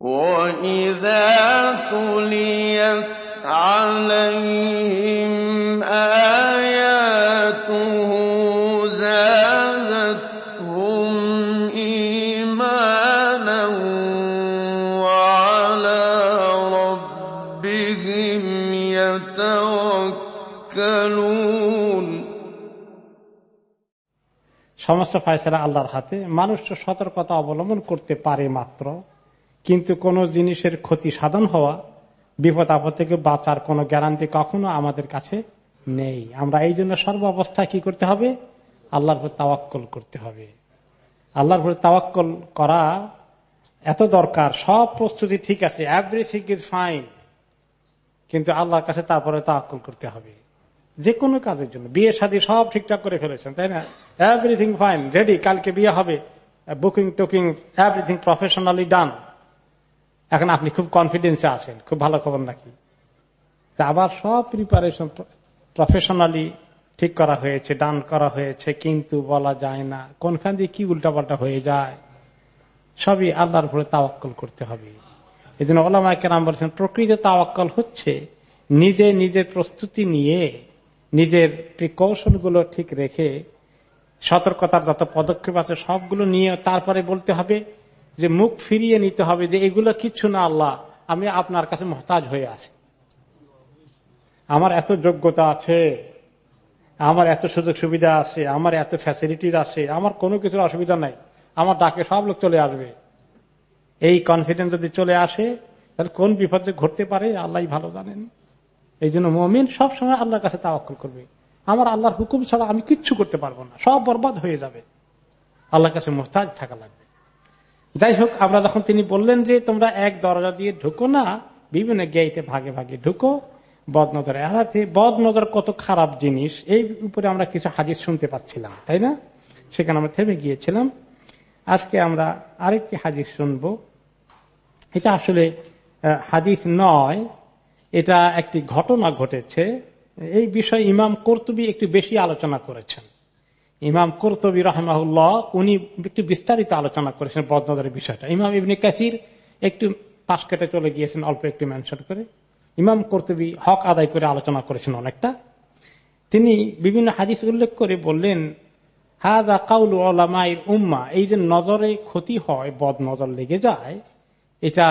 وَإِذَا تُلِيَتْ عَلَيْهِمْ آيَاتُهُ زَادَتْهُمْ إِيمَانًا وَعَلَىٰ رَبِّهِمْ يَتَوَكَّلُونَ সমস্ত ফয়সলা আল্লাহর হাতে মানুষ তো সতর্কতা অবলম্বন করতে পারে মাত্র কিন্তু কোন জিনিসের ক্ষতি সাধন হওয়া, বিপদ আপদ থেকে বাঁচার কোন গ্যারান্টি কখনো আমাদের কাছে নেই। আমরা এই জন্য সর্ব অবস্থায় কি করতে হবে? আল্লাহর উপর তাওয়াক্কল করতে হবে। আল্লাহর উপর তাওয়াক্কল করা এত দরকার, সব প্রস্তুতি ঠিক আছে এভরিথিং ইজ ফাইন কিন্তু আল্লাহর কাছে তারপরে তাওয়াক্কল করতে হবে। যে কোনো কাজের জন্য। বিয়ে শাদী সব ঠিকঠাক করে ফেলেছেন, তাই না? এভরিথিং ফাইন রেডি কালকে বিয়ে হবে বুকিং টুকিং এভরিথিং প্রফেশনালি ডান এখন আপনি খুব কনফিডেন্সে আছেন, খুব ভালো খবর নাকি? আবার সব প্রিপারেশন প্রফেশনালি ঠিক করা হয়েছে ডান করা হয়েছে, কিন্তু বলা যায় না কোনখান দিয়ে কি উল্টাপাল্টা হয়ে যায়। সবই আল্লাহর উপরে তাওয়াক্কল করতে হবে। এই জন্য ওলামা কেরাম বলছেন, প্রকৃত তাওয়াক্কল হচ্ছে নিজে নিজের প্রস্তুতি নিয়ে নিজের প্রিকৌশলগুলো ঠিক রেখে সতর্কতার যত পদক্ষেপ আছে সবগুলো নিয়ে তারপরে বলতে হবে যে মুখ ফিরিয়ে নিতে হবে যে এগুলো কিচ্ছু না আল্লাহ, আমি আপনার কাছে মহতাজ হয়ে আছি। আমার এত যোগ্যতা আছে, আমার এত সুযোগ সুবিধা আছে, আমার এত ফ্যাসিলিটিস আছে, আমার কোনো কিছুর অসুবিধা নাই। আমার ডাকে সব লোক চলে আসবে। এই কনফিডেন্স যদি চলে আসে, তাহলে কোন বিপদ যে ঘটতে পারে আল্লাহ ভালো জানেন। এই জন্য মমিন সবসময় আল্লাহর কাছে তাওয়াক্কল করবে। আমার আল্লাহর হুকুম ছাড়া আমি কিচ্ছু করতে পারব না, সব বরবাদ হয়ে যাবে। আল্লাহর কাছে মোহতাজ থাকা লাগবে। যাই হোক, আমরা যখন তিনি বললেন যে তোমরা এক দরজা দিয়ে ঢুকো না, বিভিন্ন গেইতে ভাগে ভাগে ঢুকো বদ নজর এড়াতে বদ নজর কত খারাপ জিনিস, এই উপরে আমরা কিছু হাদিস শুনতে পাচ্ছিলাম, তাই না? সেখানে আমরা থেমে গিয়েছিলাম। আজকে আমরা আরেকটি হাদিস শুনব। এটা আসলে হাদিস নয়, এটা একটি ঘটনা ঘটেছে। এই বিষয়ে ইমাম কর্তুবী একটু বেশি আলোচনা করেছেন। ইমাম কর্তবী রহমাউল্লাহ উনি একটু বিস্তারিত আলোচনা করেছেন বদনজরের বিষয়টা। ইমাম ইবনে কাসির একটু পাশ কেটে চলে গিয়েছেন, অল্প একটু মেনশন করে। ইমাম কর্তবী হক আদায় করে আলোচনা করেছেন অনেকটা। তিনি বিভিন্ন হাদিস উল্লেখ করে বললেন হাদা কাউল ওলামাইর উম্মা এই যে নজরে ক্ষতি হয় বদ নজর লেগে যায়, এটা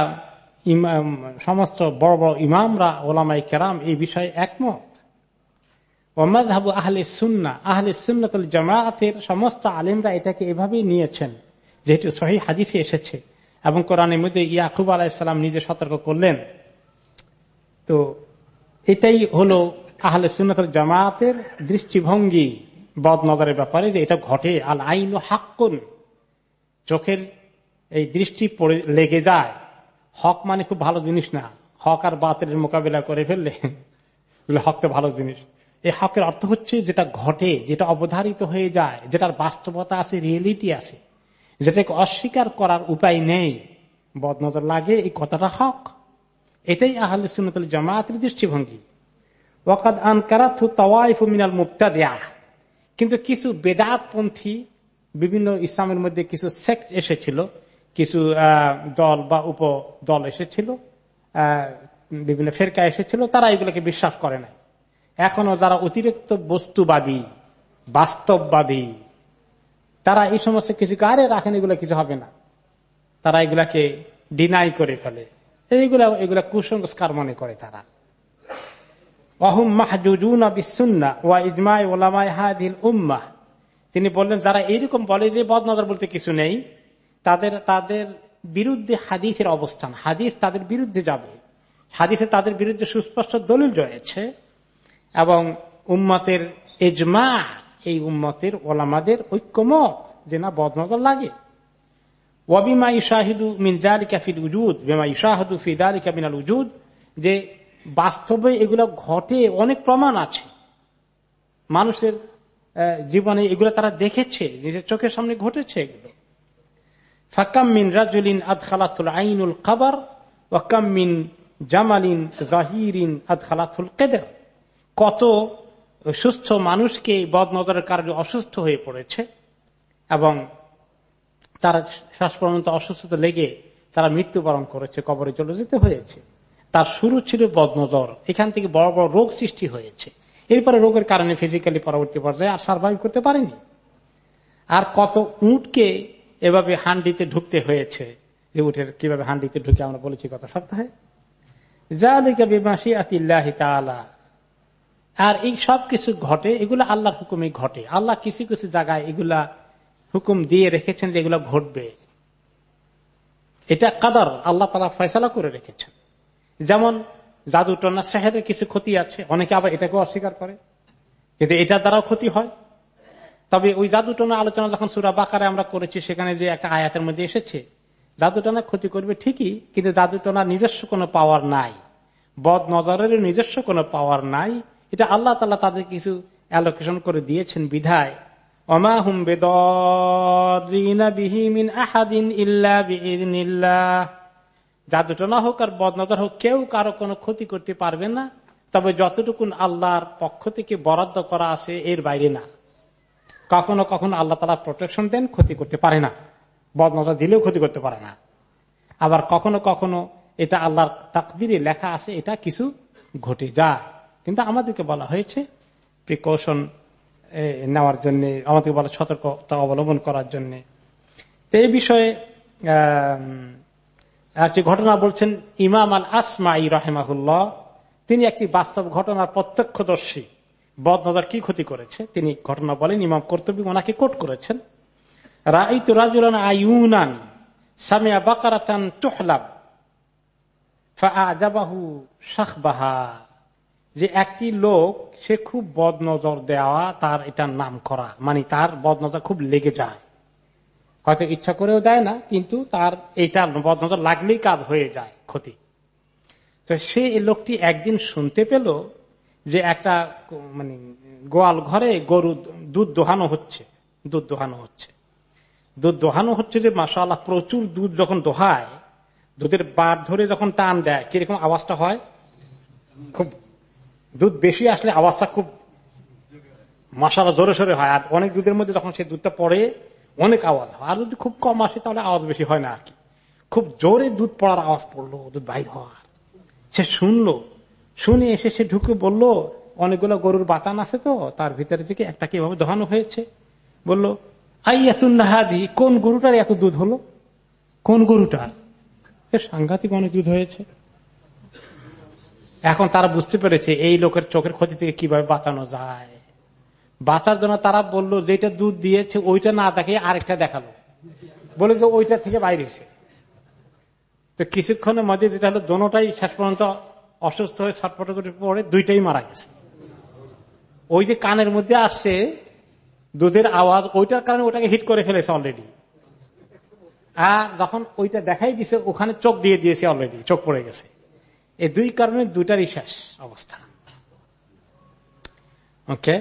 সমস্ত বড় বড় ইমামরা ওলামাই কেরাম এই বিষয়ে একমত। ওমাদহাবু আহলে সুন্না, আহলে সুন্নতুল জামায়াতের সমস্ত আলিমরা এটাকে এভাবেই নিয়েছেন যেহেতু সহি হাদিসে এসেছে এবং কোরআনের মধ্যে ইয়াকুব আলাহিসাল্লাম নিজে সতর্ক করলেন। তো এটাই হলো আহলে সুন্নতুল জামায়াতের দৃষ্টিভঙ্গি বদনগরের ব্যাপারে, যে এটা ঘটে। আল আইন হাক্কুন, চোখের এই দৃষ্টি পড়ে, লেগে যায়। হক মানে খুব ভালো জিনিস না। হক আর বাতের মোকাবিলা করে ফেললে হক তো ভালো জিনিস। এই হকের অর্থ হচ্ছে যেটা ঘটে, যেটা অবধারিত হয়ে যায়, যেটার বাস্তবতা আছে রিয়েলিটি আছে, যেটাকে অস্বীকার করার উপায় নেই। বদনজর লাগে, এই কথাটা হক। এটাই আহলে সুনতুল জামাতের দৃষ্টিভঙ্গি। ওয়াকাদ আনকারাথু তাওয়াইফু মিনাল মুক্তা দেয়া কিন্তু কিছু বেদাতপন্থী, বিভিন্ন ইসলামের মধ্যে কিছু সেক্ট এসেছিল, কিছু দল বা উপ দল এসেছিল বিভিন্ন ফেরকা এসেছিল, তারা এগুলোকে বিশ্বাস করে নাই। এখনও যারা অতিরিক্ত বস্তুবাদী, বাস্তববাদী, তারা এই সমস্ত কিছু আরে রাখেন, এগুলো কিছু হবে না। তারা এগুলাকে ডিনাই করে ফেলে। এইগুলা, এগুলা কুসংস্কার মনে করে তারা। বিসুন্না ওয়া ইজমাই ওলামাই হাদিল তিনি বললেন, যারা এইরকম বলে যে বদনজর বলতে কিছু নেই, তাদের তাদের বিরুদ্ধে হাদিসের অবস্থান, হাদিস তাদের বিরুদ্ধে যাবে। হাদিসে তাদের বিরুদ্ধে সুস্পষ্ট দলিল রয়েছে। এবং উম্মতের এজমা এই উম্মতের ওলামাদের ঐক্যমত, যে না বদনজর লাগে। ওয়াবিমা ইশাহিদু মিনজালিকা ফিল উজুদ, বেমা ইশাহদু ফিদালিকা মিনাল উজুদ, যে বাস্তবে এগুলো ঘটে, অনেক প্রমাণ আছে। মানুষের জীবনে এগুলো তারা দেখেছে, নিজের চোখের সামনে ঘটেছে এগুলো। ফাকাম্মিন রাজুলিন আদখালাতুল আইনুল খাবার ওয়াকাম্মিন জামালিন জাহিরিন আদখালাতুল কেদের। কত সুস্থ মানুষকে বদনজরের কারণে অসুস্থ হয়ে পড়েছে এবং তারা শ্বাস পর্যন্ত অসুস্থতা লেগে তারা মৃত্যুবরণ করেছে, কবরে চলে যেতে হয়েছে। তার শুরু ছিল বদনজর, এখান থেকে বড় বড় রোগ সৃষ্টি হয়েছে। এরপরে রোগের কারণে ফিজিক্যালি পরবর্তী পর্যায়ে আর সার্ভাইভ করতে পারেনি। আর কত উটকে এভাবে হান্ডিতে ঢুকতে হয়েছে, যে উঠের কীভাবে হান্ডিতে ঢুকে আমরা বলেছি গত সপ্তাহে। আর এই সব কিছু ঘটে, এগুলো আল্লাহর হুকুমে ঘটে। আল্লাহ কিছু কিছু জায়গায় এগুলা হুকুম দিয়ে রেখেছেন যে এগুলো ঘটবে। এটা কাদার, আল্লাহ তালা ফয়সলা করে রেখেছেন। যেমন জাদু টনা সেহের কিছু ক্ষতি আছে, অনেকে আবার এটাকে অস্বীকার করে কিন্তু এটার দ্বারাও ক্ষতি হয়। তবে ওই জাদু টনা আলোচনা যখন সুরা বাকারে আমরা করেছি, সেখানে যে একটা আয়াতের মধ্যে এসেছে, জাদু টনা ক্ষতি করবে ঠিকই, কিন্তু জাদু টনার নিজস্ব কোনো পাওয়ার নাই। বদ নজরের নিজস্ব কোনো পাওয়ার নাই এটা আল্লাহ তালা তাদের কিছু অ্যালোকেশন করে দিয়েছেন বিধায়। অমা হুম বেদিন আহাদিন ইল্লা জাদুটা না হোক আর বদনজর হোক, কেউ কারও কোনো ক্ষতি করতে পারবে না, তবে যতটুকুন আল্লাহর পক্ষ থেকে বরাদ্দ করা আছে, এর বাইরে না। কখনো কখনো আল্লাহ তালা প্রোটেকশন দেন, ক্ষতি করতে পারে না। বদনজর দিলেও ক্ষতি করতে পারে না। আবার কখনো কখনো এটা আল্লাহর তাকদিরে লেখা আছে, এটা কিছু ঘটে যায়। কিন্তু আমাদেরকে বলা হয়েছে প্রিকশন নেওয়ার জন্য, আমাদেরকে বলা সতর্কতা অবলম্বন করার জন্য। এই বিষয়ে একটি ঘটনা বলছেন ইমাম আল আসমাই রহেমাহুল্লাহ, তিনি একটি বাস্তব ঘটনার প্রত্যক্ষদর্শী। বদনজর কি ক্ষতি করেছে? তিনি ঘটনা বলেন, ইমাম কর্তব্য ওনাকে কোট করেছেন। রাইত রাজুলান আইউনান বাকারাতান তুহলাব ফাজাবাহু শাহবাহা যে একটি লোক, সে খুব বদনজর দেওয়া তার এটার নাম করা। মানে তার বদনজর খুব লেগে যায়। হয়তো ইচ্ছা করেও দেয় না, কিন্তু তার এইটা বদনজর লাগলেই কাজ হয়ে যায় ক্ষতি। তো সে লোকটি একদিন শুনতে পেল যে একটা মানে গোয়াল ঘরে গরু দুধ দোহানো হচ্ছে, দুধ দোহানো হচ্ছে। দুধ দোহানো হচ্ছে যে মাসা প্রচুর দুধ যখন দোহায়, দুধের বার ধরে যখন টান দেয়, কীরকম আওয়াজটা হয়? খুব দুধ বেশি আসলে আওয়াজটা খুব মশালা জোরে সরে হয়। আর অনেক দুধের মধ্যে যখন সেই দুধটা পড়ে, অনেক আওয়াজ হয়। আর যদি খুব কম আসে, তাহলে আওয়াজ বেশি হয় না আর কি। খুব জোরে দুধ পড়ার আওয়াজ পড়ল, দুধ বাইর হওয়ার। সে শুনলো, শুনে এসে সে ঢুকে বলল, অনেকগুলো গরুর বাতান আছে তো, তার ভিতরে থেকে একটা কীভাবে দহানো হয়েছে। বলল আই এত নাহাদি, কোন গরুটার এত দুধ হলো? কোন গরুটার? সাংঘাতিক অনেক দুধ হয়েছে। এখন তারা বুঝতে পেরেছে এই লোকের চোখের ক্ষতি থেকে কীভাবে বাঁচানো যায়। বাঁচার জন্য তারা বলল যেটা দুধ দিয়েছে, ওইটা না দেখে আরেকটা দেখাল। বলে যে, ওইটা থেকে বাইরে হয়েছে। তো কিছুক্ষণের মধ্যে যেটা হলো, দোনোটাই শেষ পর্যন্ত অসুস্থ হয়ে ছটফট করে পড়ে, দুইটাই মারা গেছে। ওই যে কানের মধ্যে আসছে দুধের আওয়াজ, ওইটার কারণে ওটাকে হিট করে ফেলেছে অলরেডি আর যখন ওইটা দেখাই দিছে, ওখানে চোখ দিয়ে দিয়েছে অলরেডি চোখ পড়ে গেছে। এই দুই কারণে দুইটারই শেষ অবস্থা ওকে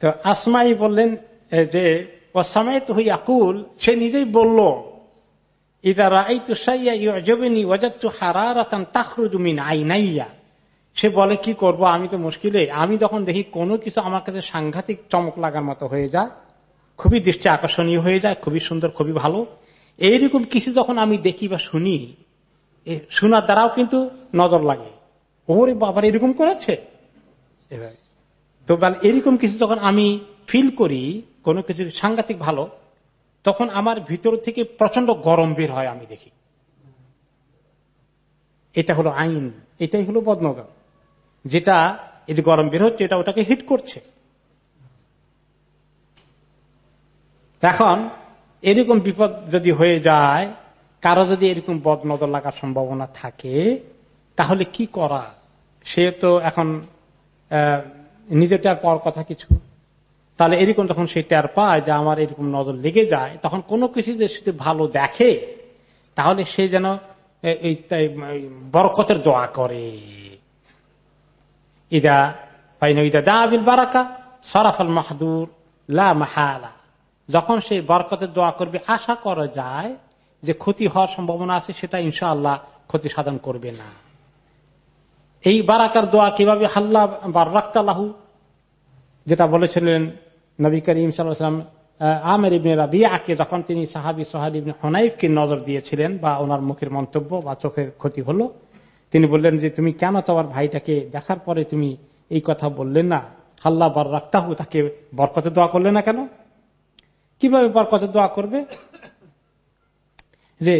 তো আসমাই বললেন যে ও সময় তো হই আকুল সে নিজেই বলল সে বলে, কি করব? আমি তো মুশকিলে। আমি যখন দেখি কোনো কিছু আমার কাছে সাংঘাতিক চমক লাগার মতো হয়ে যায়, খুবই দৃষ্টি আকর্ষণীয় হয়ে যায়, খুবই সুন্দর, খুবই ভালো, এইরকম কিছু যখন আমি দেখি বা শুনি শোনার দ্বারাও কিন্তু নজর লাগে। ওরে বাবার, এরকম করেছে? তো এরকম কিছু যখন আমি ফিল করি, কোনো কিছু সাংঘাতিক ভালো, তখন আমার ভিতর থেকে প্রচণ্ড গরম বের হয় আমি দেখি। এটা হলো আইন, এটাই হলো বদনজর। যেটা এই যে গরম বের হচ্ছে, এটা ওটাকে হিট করছে। এখন এরকম বিপদ যদি হয়ে যায় কারও যদি এরকম বদ নজর লাগার সম্ভাবনা থাকে, তাহলে কি করা? সে তো এখন নিজে টের পাওয়ার কথা কিছু। তাহলে এরকম যখন সে টের পায় যে আমার এরকম নজর লেগে যায়, তখন কোনো কিছু যে সে ভালো দেখে, তাহলে সে যেন বরকতের দোয়া করে। ইদা ইদা দা আবিল বারাকা, সরাফল মাহাদুর, লা মাহালা। যখন সে বরকতের দোয়া করবে, আশা করা যায় যে ক্ষতি হওয়ার সম্ভাবনা আছে, সেটা ইনশাআল্লাহ ক্ষতি সাধন করবে না। এই বারাকার দোয়া কীভাবে হাল্লা বার রাক্তালাহু, যেটা বলেছিলেন নবী করিম সাল্লাম আমের ইবনে রাবিয়াকে যখন তিনি সাহাবি সোহাল ইবনে হনাইফকে নজর দিয়েছিলেন বা ওনার মুখের মন্তব্য বা চোখের ক্ষতি হলো, তিনি বললেন যে, তুমি কেন তোমার ভাইটাকে দেখার পরে তুমি এই কথা বললেন না? হাল্লা বর রাখতাহু তাকে বরকতে দোয়া করলে না কেন? কীভাবে বরকতে দোয়া করবে? যে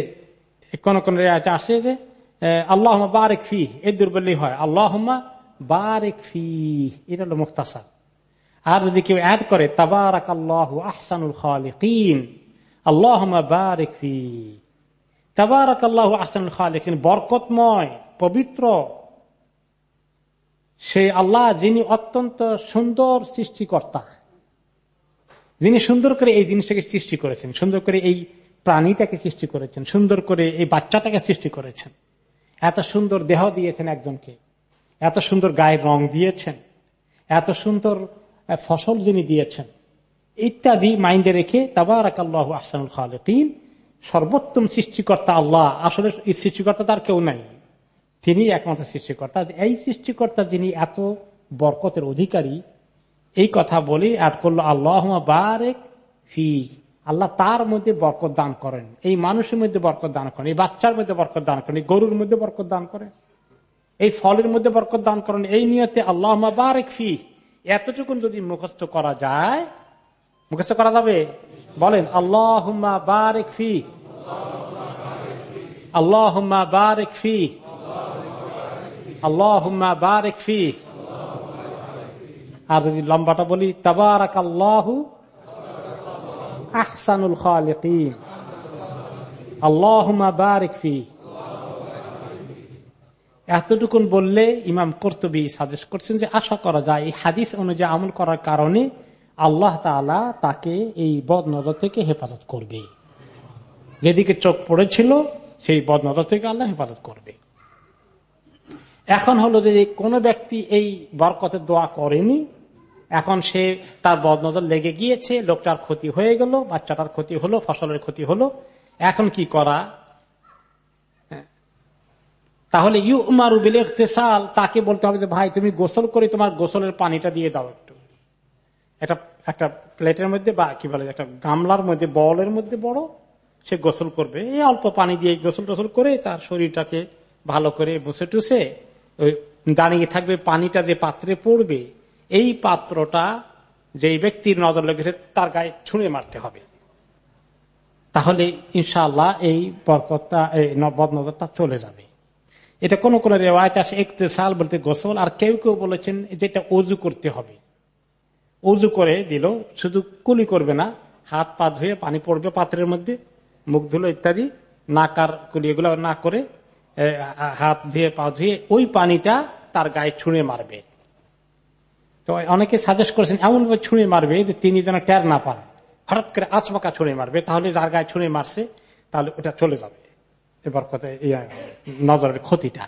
কোন কোন রেয়াতে আসে যে আল্লাহ বারেক ফি এ দুর্বলই হয়। আল্লাহ বারেক ফি এটা হলো মুক্তাসা আর যদি কেউ অ্যাড করে তাবারাক আল্লাহ আহসানুল খালিকিন আল্লাহ বারেক ফি তাবারাক আল্লাহ আহসানুল খালিকিন, বরকতময়, পবিত্র। সেই আল্লাহ যিনি অত্যন্ত সুন্দর সৃষ্টিকর্তা। যিনি সুন্দর করে এই জিনিসটাকে সৃষ্টি করেছেন, সুন্দর করে এই প্রাণীটাকে সৃষ্টি করেছেন, সুন্দর করে এই বাচ্চাটাকে সৃষ্টি করেছেন। এত সুন্দর দেহ দিয়েছেন একজনকে, এত সুন্দর গায়ের রং দিয়েছেন, এত সুন্দর ফসল যিনি দিয়েছেন। ইত্যাদি মাইন্ডে রেখে তাবারাক আল্লাহ আহসানুল খালিন সর্বোত্তম সৃষ্টিকর্তা আল্লাহ। আসলে এই সৃষ্টিকর্তা তার কেউ নাই। তিনি একমাত্র সৃষ্টিকর্তা। এই সৃষ্টিকর্তা যিনি এত বরকতের অধিকারী, এই কথা বলি অ্যাড করল আল্লাহ বারেক ফি আল্লাহ তার মধ্যে বরকত দান করেন। এই মানুষের মধ্যে বরকত দান করেন, এই বাচ্চার মধ্যে বরকত দান করেন, এই গরুর মধ্যে বরকত দান করেন, এই ফলের মধ্যে বরকত দান করেন। এই নিয়তে আল্লাহ ফি। এতটুকু যদি মুখস্থ করা যায়, মুখস্থ করা যাবে? বলেন আল্লাহ ফি। আল্লাহ ফি। আল্লাহ ফি। আর যদি লম্বাটা বলি তাবারাক আল্লাহু আহসানুল খালিকিন আল্লাহুম্মা বারিক ফি এতটুকুন বললে ইমাম কর্তবী সাজেস্ট করছেন যে আশা করা যায়, এই হাদিস অনুযায়ী আমল করার কারণে আল্লাহ তালা তাকে এই বদ নজর থেকে হেফাজত করবে। যেদিকে চোখ পড়েছিল, সেই বদ নজর থেকে আল্লাহ হেফাজত করবে। এখন হলো যে কোন ব্যক্তি এই বরকতের দোয়া করেনি এখন সে তার বদনজর লেগে গিয়েছে, লোকটার ক্ষতি হয়ে গেল, বাচ্চাটার ক্ষতি হলো, ফসলের ক্ষতি হলো। এখন কি করা? তাহলে ইউ উমারু বিলেসাল তাকে বলতে হবে যে, ভাই, তুমি গোসল করে তোমার গোসলের পানিটা দিয়ে দাও একটু। একটা একটা প্লেটের মধ্যে বা কি বলে, একটা গামলার মধ্যে বলের মধ্যে বড়, সে গোসল করবে। এই অল্প পানি দিয়ে গোসল টোসল করে তার শরীরটাকে ভালো করে বসে টুসে ওই দাঁড়িয়ে থাকবে, পানিটা যে পাত্রে পড়বে এই পাত্রটা যে ব্যক্তির নজর লেগেছে, তার গায়ে ছুঁড়ে মারতে হবে। তাহলে ইনশাল্লাহ এই বরকতটা বদ নজরটা চলে যাবে। এটা কোন কোন রেওয়ায়ত আছে সাল বলতে গোসল, আর কেউ কেউ বলেছেন যেটা অজু করতে হবে। অজু করে দিল, শুধু কুলি করবে না, হাত পা ধুয়ে পানি পড়বে পাত্রের মধ্যে, মুখ ধুলো ইত্যাদি, নাকার কুলি এগুলো না করে হাত ধুয়ে পা ধুয়ে ওই পানিটা তার গায়ে ছুঁড়ে মারবে। তো অনেকে সাজেস্ট করেছেন, এমন ভাবে ছুঁড়ে মারবে যে তিনি যেন ট্যার না পান। হঠাৎ করে আচমকা ছুঁড়ে মারবে, তাহলে যার গায়ে ছুঁড়ে মারছে, তাহলে ওটা চলে যাবে। এবার কথা নজরের ক্ষতিটা।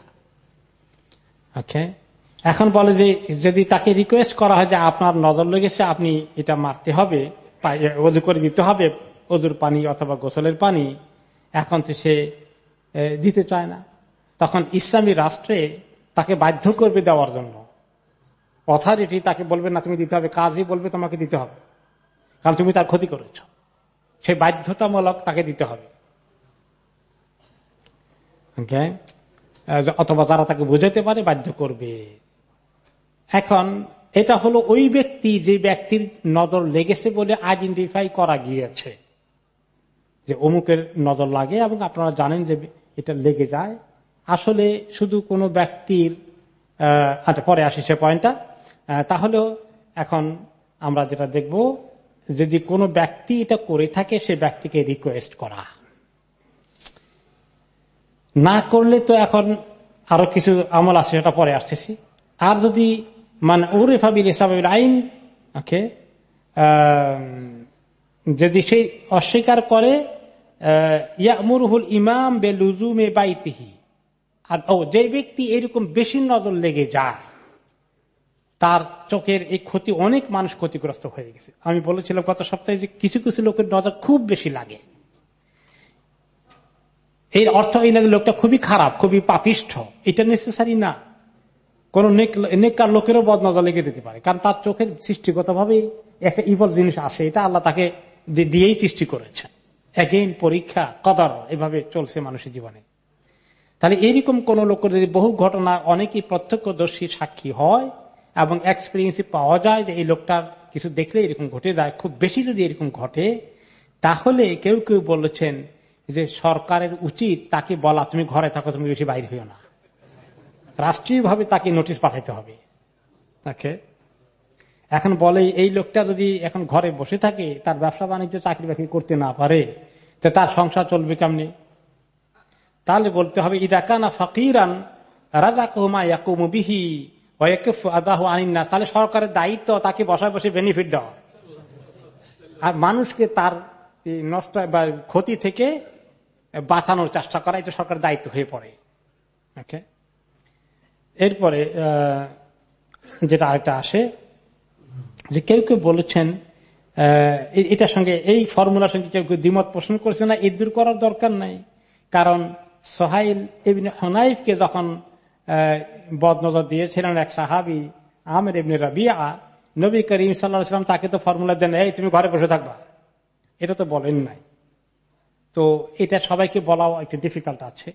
এখন বলে যে, যদি তাকে রিকোয়েস্ট করা হয় যে আপনার নজর লেগেছে, আপনি এটা মারতে হবে অজু করে দিতে হবে, অজুর পানি অথবা গোসলের পানি, এখন তো সে দিতে চায় না। তখন ইসলামী রাষ্ট্রে তাকে বাধ্য করবে দেওয়ার জন্য। অথরিটি তাকে বলবে না, তুমি দিতে হবে। কাজই বলবে, তোমাকে দিতে হবে। কারণ তুমি তার ক্ষতি করেছ। সে বাধ্যতামূলক তাকে দিতে হবে। অথবা তারা তাকে বুঝাতে পারে, বাধ্য করবে। এখন, এটা হলো ওই ব্যক্তি যে ব্যক্তির নজর লেগেছে বলে আইডেন্টিফাই করা গিয়েছে। যে অমুকের নজর লাগে এবং আপনারা জানেন যে এটা লেগে যায়। আসলে শুধু কোনো ব্যক্তির আচ্ছা পরে আসি সে পয়েন্টটা। তাহলেও এখন আমরা যেটা দেখব, যদি কোনো ব্যক্তি এটা করে থাকে, সে ব্যক্তিকে রিকোয়েস্ট করা। না করলে তো এখন আরও কিছু আমল আছে, সেটা পরে আসতেছি। আর যদি মানে ওরেফাবিল ইসাবিল আইন, ওকে যদি সেই অস্বীকার করে ইয়ামুরহুল ইমাম বে লুজুমে বাইতিহি, আর ও যে ব্যক্তি এরকম বেশি নজর লেগে যায় তার চোখের এই ক্ষতি অনেক মানুষ ক্ষতিগ্রস্ত হয়ে গেছে। আমি বলেছিলাম গত সপ্তাহে যে কিছু কিছু লোকের নজর খুব বেশি লাগে। এর অর্থ এই না লোকটা খুবই খারাপ, খুবই পাপিষ্ঠ, এটা নেসেসারি না। কোন নেককার লোকেরও বদ নজর লেগে যেতে পারে, কারণ তার চোখের সৃষ্টিগত ভাবে একটা ইভল জিনিস আছে, এটা আল্লাহ তাকে দিয়েই সৃষ্টি করেছেন এগেইন পরীক্ষা, কদর, এভাবে চলছে মানুষের জীবনে। তাহলে এইরকম কোন লোক যদি বহু ঘটনা অনেকেই প্রত্যক্ষদর্শী সাক্ষী হয় এবং এক্সপিরিয়েন্সে পাওয়া যায় যে এই লোকটার কিছু দেখলে এরকম ঘটে যায়, খুব বেশি যদি এরকম ঘটে, তাহলে কেউ কেউ বলেছেন যে সরকারের উচিত তাকে বলা, তুমি ঘরে থাকো, তুমি বেশি বাইরে হইও না। রাষ্ট্রীয়ভাবে তাকে নোটিশ পাঠাইতে হবে। তাকে এখন বলে, এই লোকটা যদি এখন ঘরে বসে থাকে, তার ব্যবসা বাণিজ্য, চাকরি বাকরি করতে না পারে, তো তার সংসার চলবে কেমনি? তাহলে বলতে হবে ইদাকানা ফকিরান রাজা কুমা ইয়াকুমু আনিন্না তাহলে সরকারের দায়িত্ব তাকে বসায় বসে বেনিফিট দেওয়া। আর মানুষকে তার নষ্ট বা ক্ষতি থেকে বাঁচানোর চেষ্টা করা, এটা সরকারের দায়িত্ব হয়ে পড়ে। ওকে? এরপরে যেটা আরেকটা আসে, যে কেউ কেউ বলেছেন এটার সঙ্গে, এই ফর্মুলার সঙ্গে কেউ কেউ দ্বিমত পোষণ করছে না এই দূর করার দরকার নাই। কারণ সোহাইল এবিন হনাইফকে যখন বদনজর দিয়েছিলেন এক সাহাবি, আমের এমনি রাবিয়া। নবী করিম সাল্লাহাম তাকে তো ফর্মুলা দেন, এই, তুমি ঘরে বসে থাকবা। এটা তো বলেন নাই। তো এটা সবাইকে বলাও একটু ডিফিকাল্ট আছে।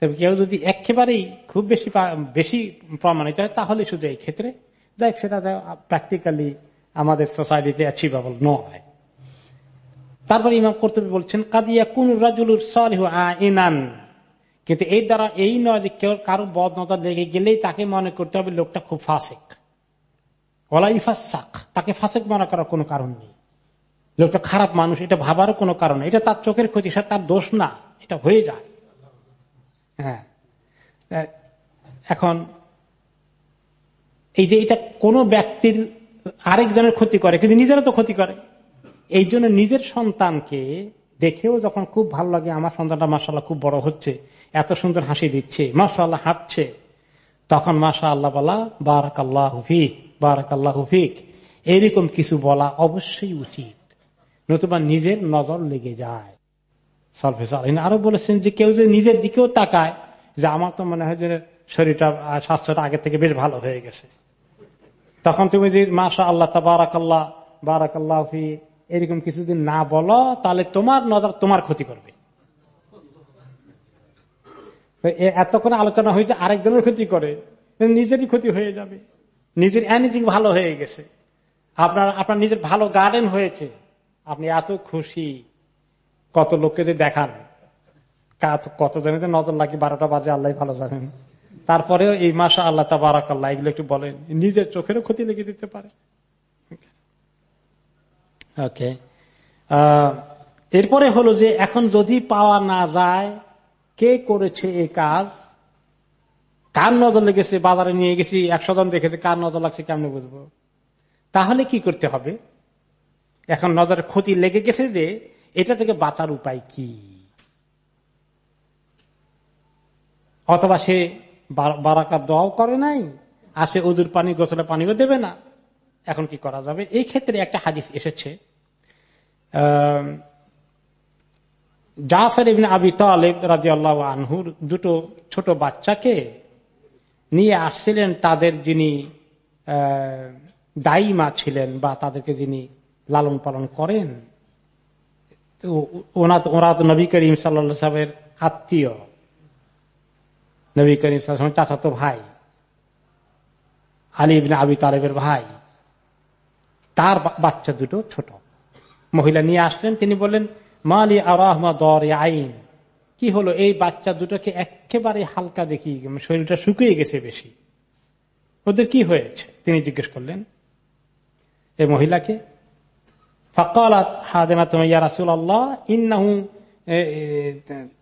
তবে কেউ যদি একেবারেই খুব বেশি বেশি প্রমাণিত হয়, তাহলে শুধু এই ক্ষেত্রে। যাই সেটা প্র্যাকটিক্যালি আমাদের সোসাইটিতে অ্যাচিভেবল নয়। তারপর ইমাম কর্তব্য বলছেন কাদিয়া কোন রাজুলুর সালিহু ইনান কিন্তু এই দ্বারা এই নয় যে কেউ কারও বদনতা লেগে গেলেই তাকে মনে করতে হবে লোকটা খুব ফাসেক। ওলা ইফাসাক তাকে ফাসেক মনে করার কোনো কারণ নেই। লোকটা খারাপ মানুষ, এটা ভাবারও কোনো কারণ এটা তার চোখের ক্ষতি, সে তার দোষ না, এটা হয়ে যায়। হ্যাঁ। এখন এই যে এটা কোন ব্যক্তির আরেকজনের ক্ষতি করে, কিন্তু নিজেরও তো ক্ষতি করে। এই জন্য নিজের সন্তানকে দেখেও যখন খুব ভালো লাগে, আমার সন্তানটা মাসাল্লাহ খুব বড় হচ্ছে। এত সুন্দর হাসি দিচ্ছে মাসাল্লাহ হাঁটছে। তখন মাসা আল্লাহ বলা বারাক আল্লাহ হুফিক বারাক আল্লাহ হুফিক এরকম কিছু বলা অবশ্যই উচিত। নতুবা নিজের নজর লেগে যায়। সলফেস আলীন আরও বলেছেন যে, কেউ যদি নিজের দিকেও তাকায়, যে আমার তো মনে হয় যে শরীরটা স্বাস্থ্যটা আগে থেকে বেশ ভালো হয়ে গেছে। তখন তুমি যদি মাসা আল্লাহ তা বারাক আল্লাহ বারাক আল্লাহ এরকম কিছুদিন না বলো, তাহলে তোমার নজর তোমার ক্ষতি করবে। এতক্ষণ আলোচনা হয়েছে, আরেকজনের ক্ষতি করে। নিজেরই ক্ষতি হয়ে যাবে। নিজের এনিথিং ভালো হয়ে গেছে। আপনার আপনার নিজের ভালো গার্ডেন হয়েছে। আপনি এত খুশি। কত লোককে যে দেখান। কাত- জনের নজর লাগে বারোটা বাজে আল্লাহ ভালো জানেন। তারপরেও এই মাসা আল্লাহ তাবারাক আল্লাহ এগুলো একটু বলেন। নিজের চোখেরও ক্ষতি লেগে যেতে পারে। ওকে এরপরে হলো যে, এখন যদি পাওয়া না যায় কে করেছে এই কাজ? কার নজর লেগেছে? বাজারে নিয়ে গেছি একশো জন দেখেছে কার নজর লাগছে কেমনে বুঝব? তাহলে কি করতে হবে? এখন নজরের ক্ষতি লেগে গেছে যে এটা থেকে বাঁচার উপায় কি? অথবা সে বারাকার দোয়াও করে নাই আর সে উজুর পানি গোসলে পানিও দেবে না। এখন কি করা যাবে? এই ক্ষেত্রে একটা হাদিস এসেছে। আহ, জাফর ইবিন আবি তালেব রাজি আল্লাহ আনহুর দুটো ছোট বাচ্চাকে নিয়ে আসছিলেন তাদের যিনি দায়ী মা ছিলেন বা তাদেরকে যিনি লালন পালন করেন। ওনা, ওরা তো নবী করিম সাল্লা সাহেবের আত্মীয়। নবী করিম আলাইহি চাচাতো ভাই। আলী ইবিন আবি তালেবের ভাই। তার বাচ্চা দুটো ছোট। মহিলা নিয়ে আসলেন, তিনি বললেন মালি আরাহমা দর আইন কি হলো? এই বাচ্চা দুটোকে একেবারে হালকা দেখি শরীরটা শুকিয়ে গেছে বেশি। ওদের কি হয়েছে? তিনি জিজ্ঞেস করলেন। এই মহিলাকে? ফকালাত হাদেনা তুমি, ইয়া রাসুল আল্লাহ ইন্নাহু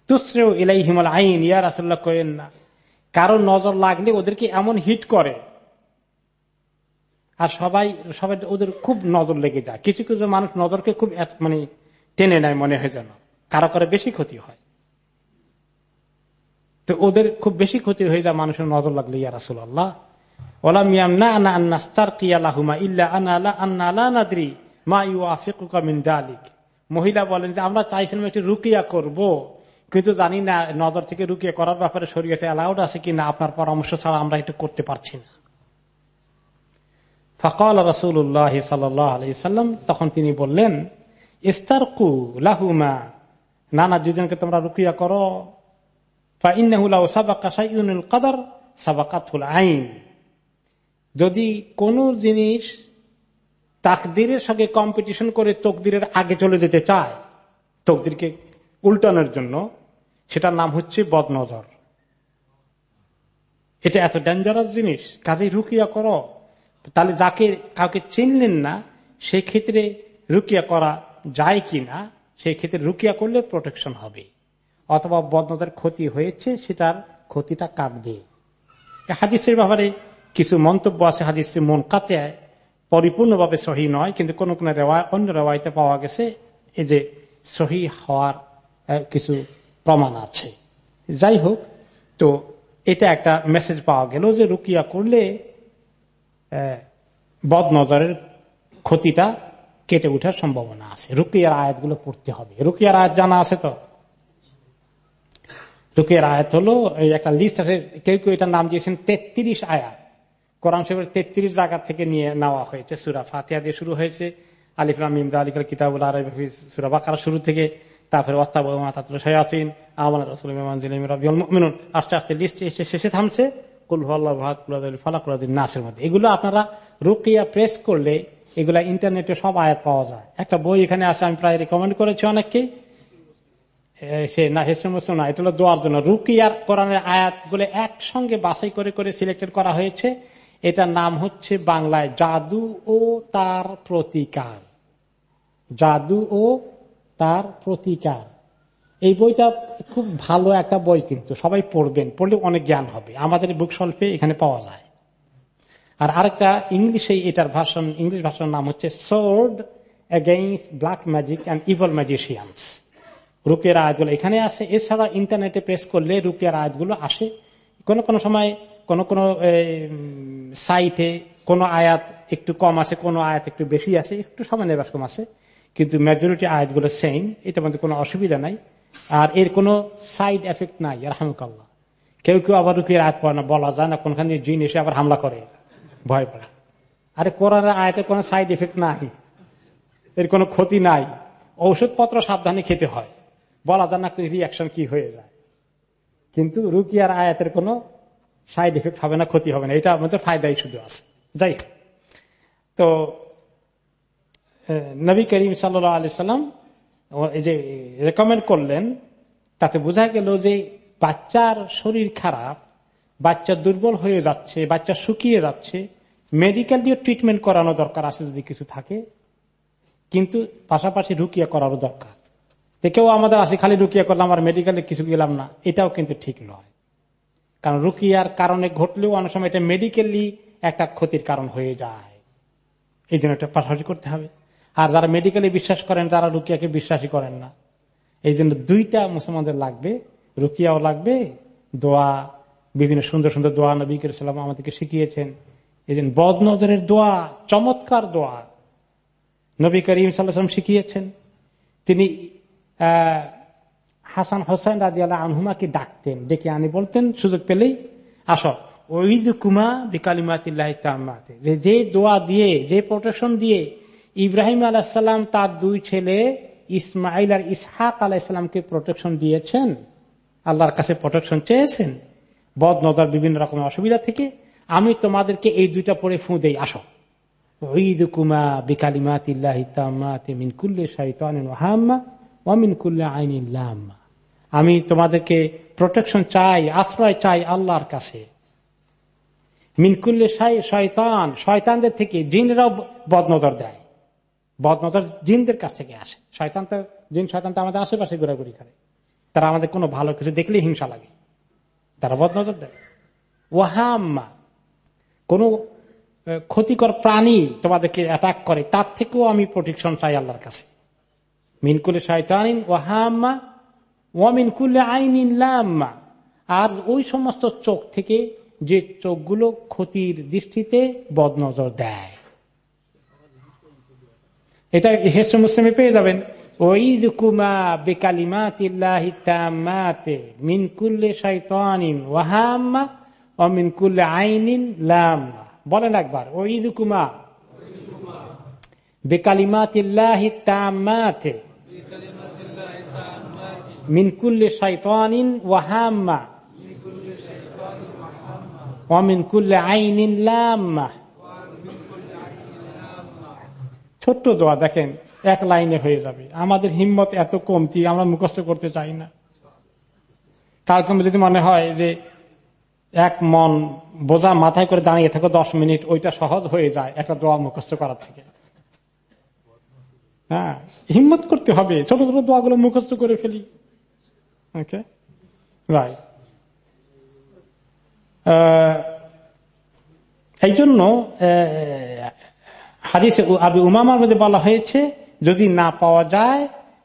তুসরেও ইলাইহিমাল আইন। ইয়া রাসুল্লাহ করেন না। কারও নজর লাগলে ওদেরকে এমন হিট করে। আর সবাই সবাই ওদের খুব নজর লেগে যায়। কিছু কিছু মানুষ নজরকে খুব মানে টেনে নেয় মনে হয় যেন। কারও করে বেশি ক্ষতি হয়। তো ওদের খুব বেশি ক্ষতি হয়ে যায় মানুষের নজর লাগলে, ইয়া রাসুল আল্লাহ মহিলা বলেন যে, আমরা চাইছিলাম একটি রুকিয়া করব, কিন্তু জানি না নজর থেকে রুকিয়া করার ব্যাপারে শরীয়তে অ্যালাউড আছে কিনা, আপনার পরামর্শ ছাড়া আমরা এটা করতে পারছি না। ফকাল রসুল্লাহ সাল্লাম তখন তিনি বললেন ইস্তারকু লাহুমা। নানা দুজনকে তোমরা রুকিয়া করো। আইন। যদি কোন জিনিস তাকদিরের সঙ্গে কম্পিটিশন করে তকদিরের আগে চলে যেতে চায়, তকদিরকে উল্টানোর জন্য, সেটার নাম হচ্ছে বদনজর। এটা এত ডেঞ্জারাস জিনিস কাজে রুকিয়া করো। তাহলে যাকে, কাউকে চিনলেন না সেই ক্ষেত্রে রুকিয়া করা যায় কি না সেই ক্ষেত্রে রুকিয়া করলে প্রোটেকশন হবে। অথবা বদনতার ক্ষতি হয়েছে, সেটার ক্ষতিটা কাটবে। হাদিসের ব্যাপারে কিছু মন্তব্য আছে হাদিসের মন কাতে পরিপূর্ণভাবে সহি নয়, কিন্তু কোন কোন অন্য রেওয়াইতে পাওয়া গেছে, এই যে সহি হওয়ার কিছু প্রমাণ আছে। যাই হোক, তো এটা একটা মেসেজ পাওয়া গেল যে রুকিয়া করলে বদ নজরের ক্ষতিটা কেটে উঠার সম্ভাবনা আছে রুকিয়ার আয়াতগুলো পড়তে হবে রুকিয়ার আয়াত জানা আছে তো রুকিয়ার আয়াত হলো একটা লিস্ট আছে কেউ কেউ এটার নাম দিয়েছেন তেত্রিশ আয়াত কোরআন শরীফের তেত্রিশ জায়গা থেকে নিয়ে নেওয়া হয়েছে সুরা ফাতিয়া দিয়ে শুরু হয়েছে আলিফুল ইমদা আলিকাল কিতাবুল আরবি সুরা শুরু থেকে তারপরে আস্তে আস্তে এসে শেষে থামছে মধ্যে এগুলো আপনারা রুকিয়া প্রেস করলে এগুলা ইন্টারনেটে সব আয়াত পাওয়া যায়। একটা বই এখানে আছে, আমি প্রায় রেকমেন্ড করেছি অনেককে। সে না, হেসে মুসলিম না, এটা হলো দোয়ার জন্য। রুকিয়ার কোরআনের আয়াতগুলো একসঙ্গে বাছাই করে করে সিলেক্টেড করা হয়েছে। এটার নাম হচ্ছে বাংলায় জাদু ও তার প্রতিকার। জাদু ও তার প্রতিকার। এই বইটা খুব ভালো একটা বই কিন্তু, সবাই পড়বেন, পড়লে অনেক জ্ঞান হবে। আমাদের বুক শল্পে এখানে পাওয়া যায়। আর আরেকটা ইংলিশে এটার ভাষণ, ইংলিশ ভাষার নাম হচ্ছে sword against black magic and evil magicians রুকের আয়াতগুলো এখানে আসে এছাড়া ইন্টারনেটে প্রেস করলে রুকের আয়াতগুলো আসে। কোন কোন সময় কোন কোন সাইটে কোন আয়াত একটু কম আছে কোন আয়াত একটু বেশি আছে একটু সামান্য কম আছে কিন্তু মেজরিটি আয়াতগুলো সেম এটা মধ্যে কোনো অসুবিধা নাই। আর এর কোনো সাইড এফেক্ট নাই রাহমকাল্লা কেউ কেউ আবার রুকিয়ে আয়াত পড়ে না, বলা যায় না কোনখানে জিন এসে আবার হামলা করে। ভয় পায়। আরে কোরআনের আয়াতের কোনো সাইড এফেক্ট নাই, এর কোনো ক্ষতি নাই। ঔষধপত্র সাবধানে খেতে হয়। বলা যায় না রিয়াকশন কি হয়ে যায়। কিন্তু রুকিয়ার আয়াতের কোনো সাইড এফেক্ট হবে না, ক্ষতি হবে না। এটা আমাদের ফায়দাই শুধু আছে। যাই তো নবী করিম সাল্লা আলি সাল্লাম এই যে রেকমেন্ড করলেন, তাতে বোঝা গেল যে বাচ্চার শরীর খারাপ, বাচ্চা দুর্বল হয়ে যাচ্ছে, বাচ্চা শুকিয়ে যাচ্ছে মেডিকেল দিয়ে ট্রিটমেন্ট করানো দরকার আছে যদি কিছু থাকে। কিন্তু পাশাপাশি রুকিয়া করারও দরকার। কেউ আমাদের আসি খালি রুকিয়া করলাম আর মেডিকেলে কিছু গেলাম না, এটাও কিন্তু ঠিক নয়। কারণ রুকিয়ার কারণে ঘটলেও অনেক সময় এটা মেডিকেলি একটা ক্ষতির কারণ হয়ে যায়। এই জন্য এটা পাশাপাশি করতে হবে। আর যারা মেডিকেলে বিশ্বাস করেন তারা রুকিয়াকে বিশ্বাসই করেন না, এই জন্য দুইটা মুসলমানদের লাগবে। রুকিয়াও লাগবে, দোয়া, বিভিন্ন সুন্দর সুন্দর দোয়া নবী সাল্লাম আমাদেরকে শিখিয়েছেন। এই জন্য বদ নজরের দোয়া, চমৎকার দোয়া নবী করিম সাল্লাম শিখিয়েছেন। তিনি হাসান হোসেন রাজি আল্লাহ আনহুমাকে ডাকতেন, ডেকে আনি বলতেন, সুযোগ পেলেই আস। ওইদ কুমা বিকালিমাতিল্লাহ যে যে দোয়া দিয়ে, যে প্রোটেকশন দিয়ে ইব্রাহিম আলাহাম তার দুই ছেলে ইসমাইল আর ইসহাক আলাহিসামকে প্রোটেকশন দিয়েছেন, আল্লাহর কাছে প্রোটেকশন চেয়েছেন। বদ নজর বিভিন্ন রকম অসুবিধা থেকে আমি তোমাদেরকে এই দুইটা পরে ফু দেই, আসো। আমি তোমাদেরকে প্রোটেকশন চাই, আশ্রয় চাই আল্লাহর কাছে। মিনকুল্লে শয়তান শয়তানদের থেকে জিনরাও বদনজর দেয়। বদনজর জিনদের কাছ থেকে আসে। শয়তান তো জিন শয়তান তো আমাদের আশেপাশে ঘোরাঘুরি করে। তারা আমাদের কোনো ভালো কিছু দেখলেই হিংসা লাগে। তারা বদনজর দেয়। ওয়াহাম্মা কোন ক্ষতিকর প্রাণী তোমাদেরকে অ্যাটাক করে, তার থেকেও আমি প্রোটেকশন চাই আল্লাহর কাছে। মিনকুলে শয়তানিন ওয়াহাম্মা ওয়ামিনকুল্লে আইনিল্লাম্মা আর ওই সমস্ত চোখ থেকে যে চোখগুলো ক্ষতির দৃষ্টিতে বদনজর দেয়। এটা হেস্ট মুসলিমে পেয়ে যাবেন। বেকালিমাতে মিনকুল্লে শৈতানিন ওয়াহাম্মা অমিনকুল্লে আইনিন লাম্মা বলেন একবার ওইদ কুমা বেকালিমাতিল্লাহি তাম্মাতে। মিনকুল্লে শৈতানিন ওয়াহাম্মা লাম্মা। ছোট্ট দোয়া, দেখেন, এক লাইনে হয়ে যাবে। আমাদের হিম্মত এত কমতি, আমরা মুখস্থ করতে চাই না। কারণ যদি মনে হয় যে এক মন বোঝা মাথায় করে দাঁড়িয়ে থাকো, দশ মিনিট, ওইটা সহজ হয়ে যায়, একটা দোয়া মুখস্থ করার থেকে। হ্যাঁ হিম্মত করতে হবে, ছোট ছোট দোয়াগুলো মুখস্থ করে ফেলি। ওকে? রাইট এই জন্য হাদিসে আবি উমামার মধ্যে বলা হয়েছে, যদি না পাওয়া যায়,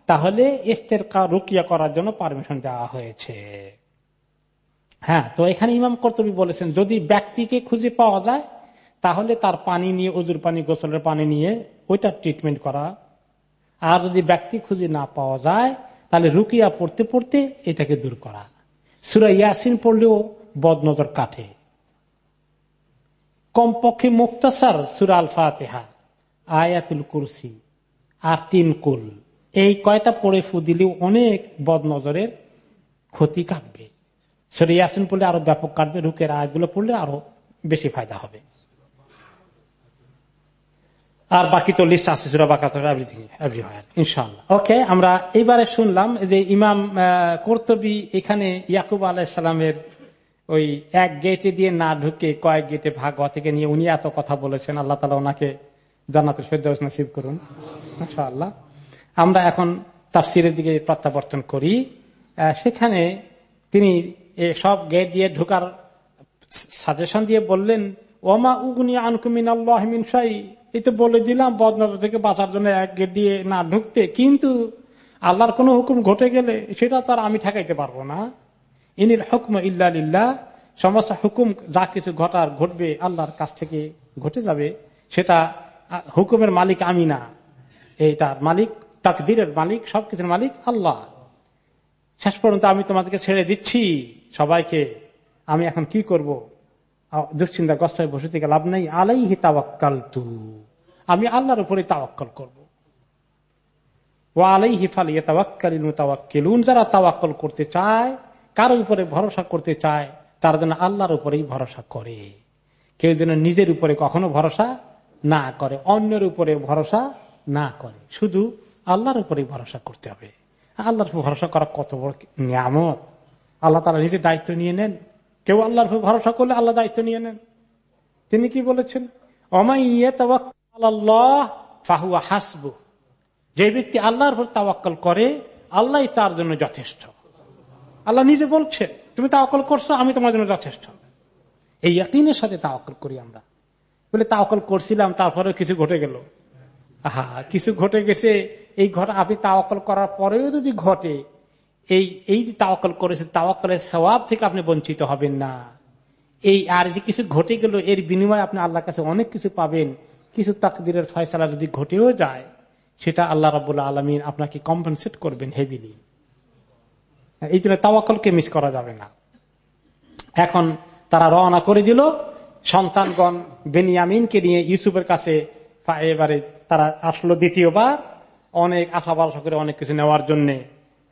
তাহলে ইস্তের রুকিয়া করার জন্য পারমিশন দেওয়া হয়েছে। হ্যাঁ তো এখানে ইমাম কর্তবী বলেছেন, যদি ব্যক্তিকে খুঁজে পাওয়া যায়, তাহলে তার পানি নিয়ে উজুর পানি, গোসলের পানি নিয়ে, ওইটা ট্রিটমেন্ট করা। আর যদি ব্যক্তি খুঁজে না পাওয়া যায়, তাহলে রুকিয়া পড়তে পড়তে এটাকে দূর করা। সুরা ইয়াসিন পড়লেও বদনজর কাটে। কমপক্ষে মুক্তাসার সুরা আল ফাতেহা আয়াতুল কুরসি, আর তিন কুল। এই কয়টা পড়ে ফু দিলেও অনেক বদনজরের ক্ষতি কাটবে। সুরা ইয়াসিন পড়লে আরও ব্যাপক কাটবে রুকের আয়াতগুলো পড়লে আরও বেশি ফায়দা হবে। আর বাকি তো লিস্ট আছে, সুরা ইনশাল্লাহ ওকে আমরা এইবারে শুনলাম যে ইমাম কর্তবী এখানে ইয়াকুব আলাহিসাল্লামের ওই এক গেটে দিয়ে না ঢুকে কয়েক গেটে ভাগ থেকে নিয়ে উনি এত কথা বলেছেন, আল্লাহ তালা ওনাকে জান্নাতের সদ্য নসিব করুন আল্লাহ আমরা এখন তাফসিরের দিকে প্রত্যাবর্তন করি। সেখানে তিনি সব গেট দিয়ে ঢুকার সাজেশন দিয়ে বললেন, ওমা উগনি আনকুমিন আল্লাহমিন এই তো বলে দিলাম, বদনজর থেকে বাঁচার জন্য এক গেট দিয়ে না ঢুকতে। কিন্তু আল্লাহর কোন হুকুম ঘটে গেলে সেটা তার আমি ঠেকাইতে পারব না। ইনিল হুকম ইল্লা সমস্ত হুকুম, যা কিছু ঘটার, ঘটবে, আল্লাহর কাছ থেকে ঘটে যাবে। সেটা হুকুমের মালিক আমি না। এই তার মালিক, তাকদিরের মালিক, সবকিছুর মালিক আল্লাহ। শেষ পর্যন্ত আমি তোমাদেরকে ছেড়ে দিচ্ছি। সবাইকে আমি এখন কি করব? দুশ্চিন্তা গস্তায় বসে থেকে লাভ নেই। আলাইহি তাওয়াক্কাল তু আমি আল্লাহর উপরে তাওয়াক্কল করব। ও আলাইহি ফালিয়ে তাওয়াক্কালিন তাওয়াক্কিলুন যারা তাওয়াক্কল করতে চায়, কারও উপরে ভরসা করতে চায়, তার জন্য আল্লাহর উপরেই ভরসা করে। কেউ যেন নিজের উপরে কখনো ভরসা না করে, অন্যের উপরে ভরসা না করে। শুধু আল্লাহর উপরেই ভরসা করতে হবে। আল্লাহর ভরসা করা কত বড় নিয়ামত। আল্লাহ তারা নিজের দায়িত্ব নিয়ে নেন। কেউ আল্লাহর ভরসা করলে আল্লাহ দায়িত্ব নিয়ে নেন। তিনি কি বলেছেন? ফাহুয়া হাসবু। যে ব্যক্তি আল্লাহর উপর তাওয়াক্কল করে আল্লাহ তার জন্য যথেষ্ট। আল্লাহ নিজে বলছে, তুমি তাওয়াক্কল করছ, আমি তোমার জন্য যথেষ্ট। এই একদিনের সাথে তাওয়াক্কল করি আমরা। বলে, তাওয়াক্কল করছিলাম তারপরে কিছু ঘটে গেল। হা কিছু ঘটে গেছে। এই ঘটনা, আপনি তাওয়াক্কল করার পরেও যদি ঘটে এই এই যে তাওয়াক্কল করেছে তাওয়াক্কলের স্বভাব থেকে আপনি বঞ্চিত হবেন না। এই আর যে কিছু ঘটে গেল, এর বিনিময়ে আপনি আল্লাহর কাছে অনেক কিছু পাবেন। কিছু তাকদিরের ফয়সালা যদি ঘটেও যায়, সেটা আল্লাহ রাবুল্লাহ আলমিন আপনাকে কম্পেনসেট করবেন হেভিলি এই জন্য তাওয়াক্কলকে মিস করা যাবে না। এখন তারা রওনা করে দিল, সন্তানগণ বেনিয়ামিনকে নিয়ে ইউসুফের কাছে এবারে তারা আসলো দ্বিতীয়বার, অনেক আশা ভরসা করে অনেক কিছু নেওয়ার জন্য।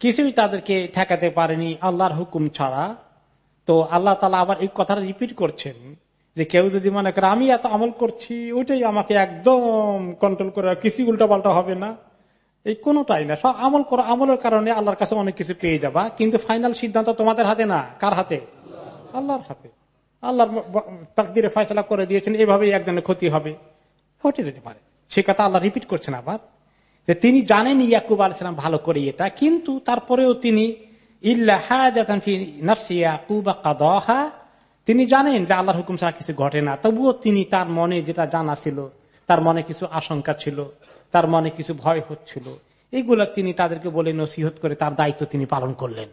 কিছুই তাদেরকে ঠেকাতে পারেনি আল্লাহর হুকুম ছাড়া। তো আল্লাহ তালা আবার এই কথাটা রিপিট করছেন যে কেউ যদি মনে করে আমি এত আমল করছি, ওইটাই আমাকে একদম কন্ট্রোল করে কিছু উল্টা পাল্টা হবে না। এই কোনোটাই না। সব আমল করো, আমলের কারণে আল্লাহর কাছে অনেক কিছু পেয়ে যাবা, কিন্তু ফাইনাল সিদ্ধান্ত তোমাদের হাতে না। কার হাতে? আল্লাহর হাতে। আল্লাহর তাকদিরে ফয়সলা করে দিয়েছেন, এভাবেই একজনের ক্ষতি হবে। ঘটে যেতে পারে। সে কথা আল্লাহ রিপিট করছেন আবার। তিনি জানেন ইয়াকুব আলাইসালাম ভালো করে এটা, কিন্তু তারপরেও তিনি তিনি জানেন যে আল্লাহর হুকুম ছাড়া কিছু ঘটে না। তবুও তিনি তার মনে যেটা জানা ছিল, তার মনে কিছু আশঙ্কা ছিল, তার মনে কিছু ভয় হচ্ছিল এইগুলা তিনি তাদেরকে বলে নসিহত করে তার দায়িত্ব তিনি পালন করলেন।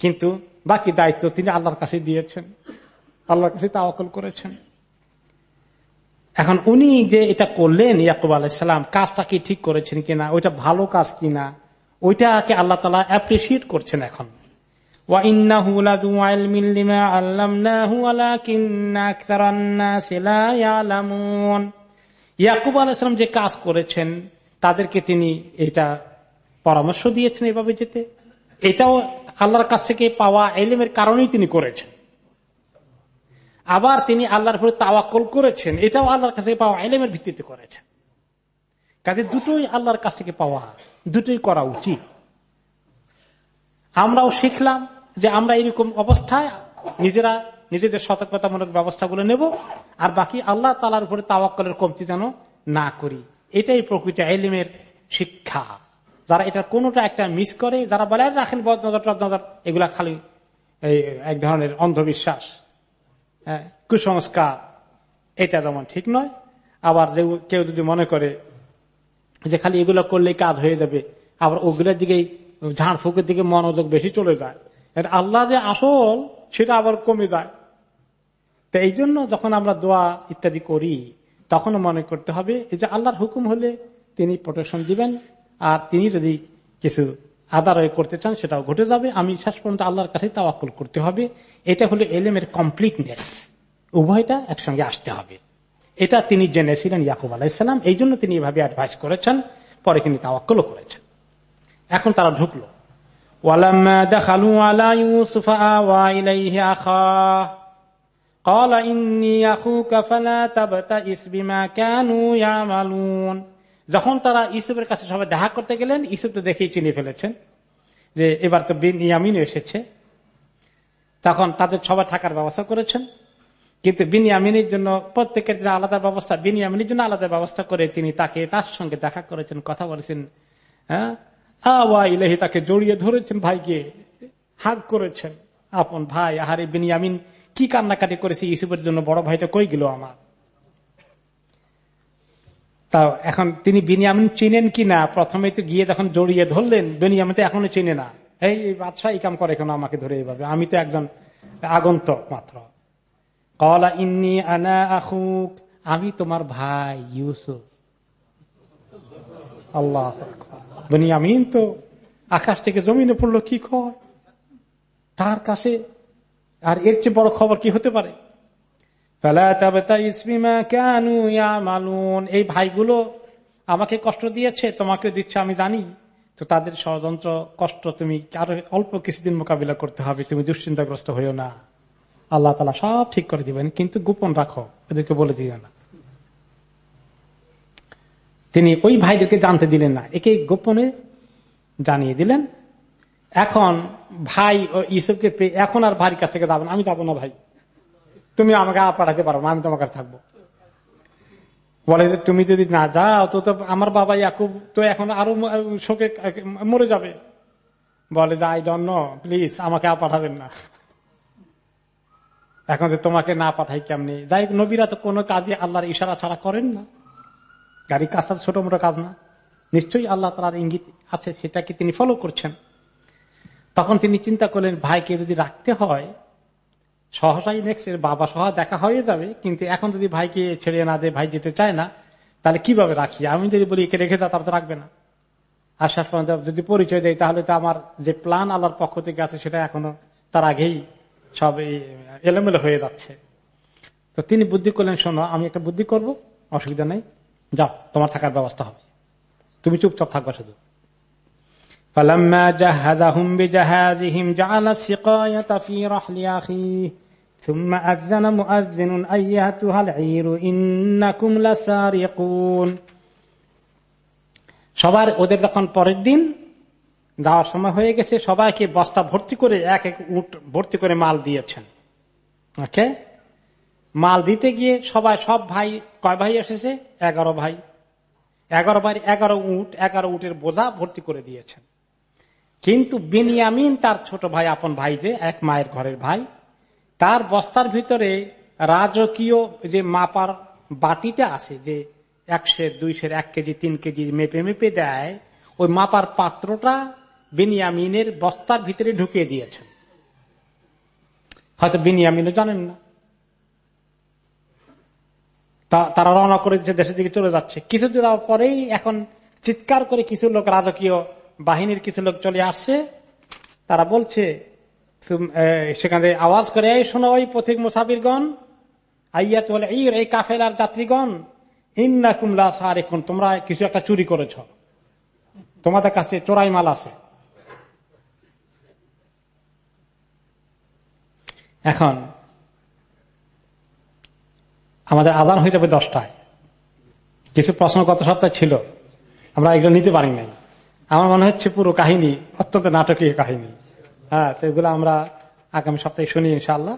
কিন্তু বাকি দায়িত্ব তিনি আল্লাহর কাছে দিয়েছেন, আল্লাহর কাছে তাওয়াকল করেছেন। এখন উনি যে এটা করলেন ইয়াকুব আলাইসালাম কাজটা কি ঠিক করেছেন কিনা, ওইটা ভালো কাজ কিনা, ওইটাকে আল্লাহ তালা অ্যাপ্রিসিয়েট করছেন এখন। ইয়াকুব আলাইসালাম যে কাজ করেছেন, তাদেরকে তিনি এটা পরামর্শ দিয়েছেন এভাবে যেতে। এটাও আল্লাহর কাছ থেকে পাওয়া এলিমের কারণেই তিনি করেছেন। আবার তিনি আল্লাহর উপরে তাওয়াক্কল করেছেন। এটাও আল্লাহর কাছে পাওয়া এলেমের ভিত্তিতে করেছেন। কাজে দুটোই আল্লাহর কাছ থেকে পাওয়া, দুটোই করা উচিত। আমরাও শিখলাম যে আমরা এরকম অবস্থায় নিজেরা নিজেদের সতর্কতামূলক ব্যবস্থাগুলো নেব, আর বাকি আল্লাহ তালার উপরে তাওয়াক্কলের কমতি যেন না করি। এটাই প্রকৃত এলিমের শিক্ষা। যারা এটা কোনোটা একটা মিস করে, যারা বলে রাখেন বদনজর টদনজর এগুলা খালি এক ধরনের অন্ধবিশ্বাস। কুসংস্কার, এটা যেমন ঠিক নয়, আবার যে কেউ যদি মনে করে যে খালি এগুলো করলে কাজ হয়ে যাবে, আবার ওগুলোর দিকে ঝাড় ফুকের দিকে মনোযোগ বেশি চলে যায় আল্লাহ যে আসল, সেটা আবার কমে যায়। তো এই জন্য যখন আমরা দোয়া ইত্যাদি করি তখন মনে করতে হবে যে আল্লাহর হুকুম হলে তিনি প্রোটেকশন দিবেন, আর তিনি যদি কিছু আদারয় করতে চান সেটাও ঘটে যাবে আমি শেষ পর্যন্ত আল্লাহর কাছে তাওয়াক্কল করতে হবে এটা হলো এলেমের কমপ্লিটনেস উভয়টা একসঙ্গে আসতে হবে এটা তিনি জেনেছিলেন ইয়াকুব আলাইসালাম এই জন্য তিনি এভাবে অ্যাডভাইস করেছেন পরে তিনি তাওয়াক্কলও করেছেন এখন তারা ঢুকলো قال إني أخوك فلا تبتئس بما كانوا يعملون যখন তারা ইসুফের কাছে সবাই দেখা করতে গেলেন ইসুফ তো দেখেই চিনে ফেলেছেন যে এবার তো বিনিয়ামিন এসেছে। তখন তাদের সবাই থাকার ব্যবস্থা করেছেন। কিন্তু বিনিয়ামিনের জন্য প্রত্যেকের জন্য আলাদা ব্যবস্থা, বিনিয়ামিনের জন্য আলাদা ব্যবস্থা করে তিনি তাকে তার সঙ্গে দেখা করেছেন, কথা বলেছেন। হ্যাঁ? তাকে জড়িয়ে ধরেছেন ভাইকে, হাগ করেছেন। আপন ভাই, আহারে বিনিয়ামিন, কি কান্নাকাটি করেছে ইসুফের জন্য, বড় ভাইটা কই গেল আমার? তা এখন তিনি বিনিয়ামিন চিনেন কি না? প্রথমে তো গিয়ে যখন জড়িয়ে ধরলেন বিনিয়ামিন তো এখনও চিনে না। এই বাদশাহ কাম করে কেন আমাকে ধরে এইভাবে আমি তো একজন আগন্তক মাত্র। কলা ইন্নি আনা আহুক আমি তোমার ভাই ইউসুফ। আল্লাহ বিনিয়ামিন তো আকাশ থেকে জমিনে পড়ল, কি খবর তার কাছে, আর এর চেয়ে বড় খবর কি হতে পারে? এই ভাইগুলো আমাকে কষ্ট দিয়েছে, তোমাকে দিচ্ছে, আমি জানি। তো তাদের ষড়যন্ত্র, কষ্ট তুমি আরও অল্প কিছুদিন মোকাবিলা করতে হবে, তুমি দুশ্চিন্তাগ্রস্ত হইও না। আল্লাহ তালা সব ঠিক করে দিবেন, কিন্তু গোপন রাখো ওদেরকে বলে দিও না। তিনি ওই ভাইদেরকে জানতে দিলেন না, একে গোপনে জানিয়ে দিলেন, এখন ভাই ও ইসবকে এখন আর ভাইয়ের কাছ থেকে যাবেন আমি যাব না ভাই। তুমি আমাকে পাঠাতে পারো আমি তোমার কাছে থাকব। বলে যে, তুমি যদি না যাও, তো তো আমার বাবা ইয়াকুব তো এখন আরও শোকে মরে যাবে। বলে যে, আই ডোন্ট নো, প্লিজ, আমাকে আর পাঠাবেন না। এখন যে তোমাকে না পাঠাই কেমনি? যাই নবীরা তো কোনো কাজে আল্লাহর ইশারা ছাড়া করেন না। গাড়ি কাজ ছোট মোটো কাজ না। নিশ্চয়ই আল্লাহ তালার ইঙ্গিত আছে, সেটাকে তিনি ফলো করছেন। তখন তিনি চিন্তা করলেন, ভাইকে যদি রাখতে হয় সহসাই নেক্সট বাবা সহ দেখা হয়ে যাবে কিন্তু এখন যদি ভাইকে ছেড়ে না দেয় ভাই যেতে চায় না তাহলে কিভাবে রাখি আমি যদি বলি একে রেখে যা তার তো রাখবে না আর শেষ পর্যন্ত যদি পরিচয় দেয় তাহলে তো আমার যে প্ল্যান আল্লাহর পক্ষ থেকে আছে সেটা এখনো তার আগেই সব এলোমেলো হয়ে যাচ্ছে তো তিনি বুদ্ধি করলেন শোনো আমি একটা বুদ্ধি করব অসুবিধা নেই যাও তোমার থাকার ব্যবস্থা হবে তুমি চুপচাপ থাকবা শুধু فلما جهزهم بجهازهم جعل السقاية في رحل أخيه ثم أذن مؤذن أيتها العير إنكم لسارقون সবার ওদের যখন পরের দিন যাওয়ার সময় হয়ে গেছে সবাইকে বস্তা ভর্তি করে এক এক উট ভর্তি করে মাল দিয়েছেন ওকে মাল দিতে গিয়ে সবাই সব ভাই কয় ভাই এসেছে এগারো ভাই এগারো ভাই এগারো উট এগারো উটের বোঝা ভর্তি করে দিয়েছেন কিন্তু বিনিয়ামিন তার ছোট ভাই আপন ভাই যে এক মায়ের ঘরের ভাই তার বস্তার ভিতরে রাজকীয় যে মাপার বাটিটা আছে, যে একশের, দুইশের, এক কেজি, তিন কেজি মেপে মেপে দেয়, ওই মাপার পাত্রটা বিনিয়ামিনের বস্তার ভিতরে ঢুকিয়ে দিয়েছেন। হয়তো বিনিয়ামিনও জানেন না। তারা রওনা করে দিচ্ছে দেশের দিকে চলে যাচ্ছে। কিছু দূর পরেই এখন চিৎকার করে কিছু লোক রাজকীয় বাহিনীর কিছু লোক চলে আসছে। তারা বলছে সেখানে আওয়াজ করে, শোনো ওই পথিক মুসাফিরগণ আইয়াত বলে এই কাফেলার যাত্রীগণ ইন্না কুমলা সার এখন তোমরা কিছু একটা চুরি করেছ। তোমাদের কাছে চোরাই মাল আছে। এখন, আমাদের আজান হয়ে যাবে দশটায়। কিছু প্রশ্ন গত সপ্তাহে ছিল, আমরা এগুলো নিতে পারি নাই। আমার মনে হচ্ছে পুরো কাহিনী অত্যন্ত নাটকীয় কাহিনী। হ্যাঁ তো এগুলো আমরা আগামী সপ্তাহে শুনি ইনশাল্লাহ